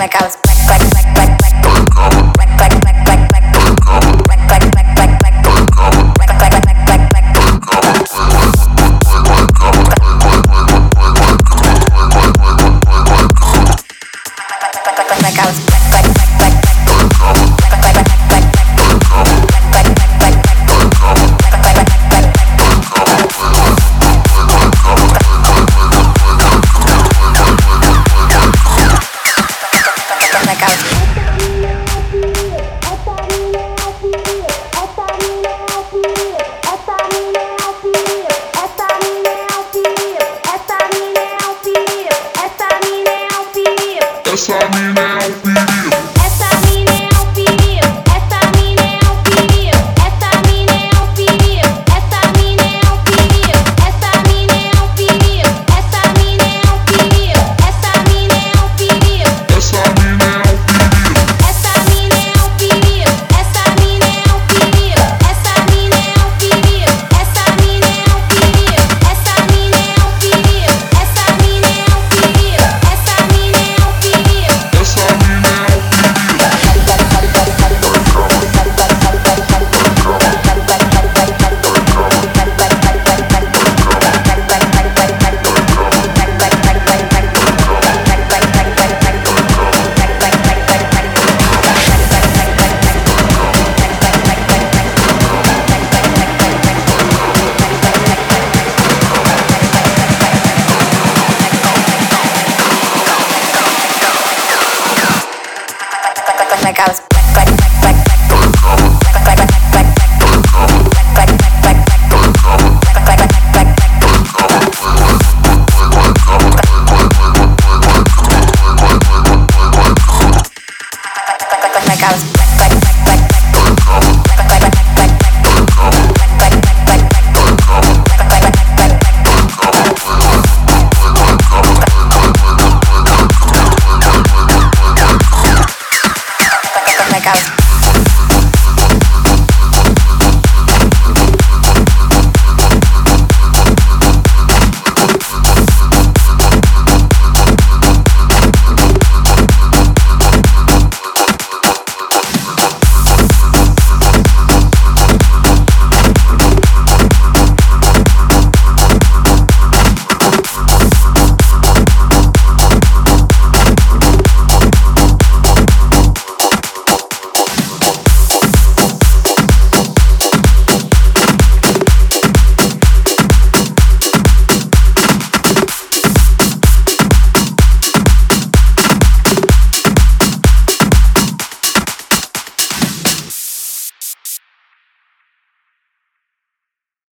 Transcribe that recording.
like I was saw me now. Like I was